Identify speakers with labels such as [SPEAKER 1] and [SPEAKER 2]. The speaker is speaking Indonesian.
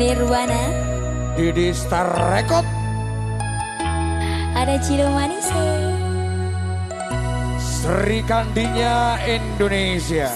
[SPEAKER 1] Nirwana?
[SPEAKER 2] Didi Star Record.
[SPEAKER 1] Ada Ciro Manise
[SPEAKER 2] Sri Kandinya Indonesia.